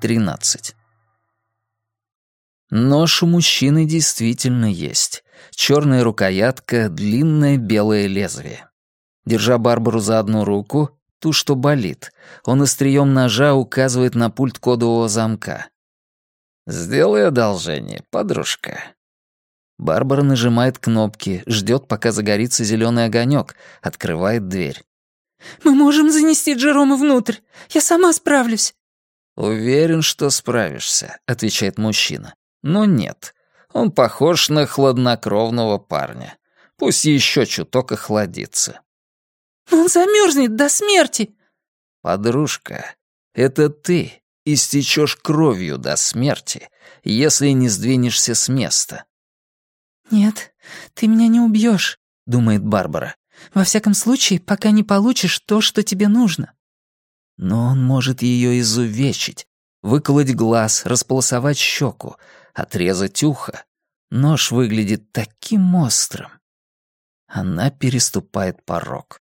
13. Нож у мужчины действительно есть. Черная рукоятка, длинное белое лезвие. Держа Барбару за одну руку, ту, что болит, он острием ножа указывает на пульт кодового замка. «Сделай одолжение, подружка». Барбара нажимает кнопки, ждет, пока загорится зеленый огонек, открывает дверь. «Мы можем занести Джерома внутрь. Я сама справлюсь». «Уверен, что справишься», — отвечает мужчина. «Но нет. Он похож на хладнокровного парня. Пусть еще чуток охладится». «Он замерзнет до смерти». «Подружка, это ты истечешь кровью до смерти, если не сдвинешься с места». «Нет, ты меня не убьешь», — думает Барбара. «Во всяком случае, пока не получишь то, что тебе нужно». Но он может ее изувечить, выколоть глаз, располосовать щеку, отрезать ухо. Нож выглядит таким острым. Она переступает порог.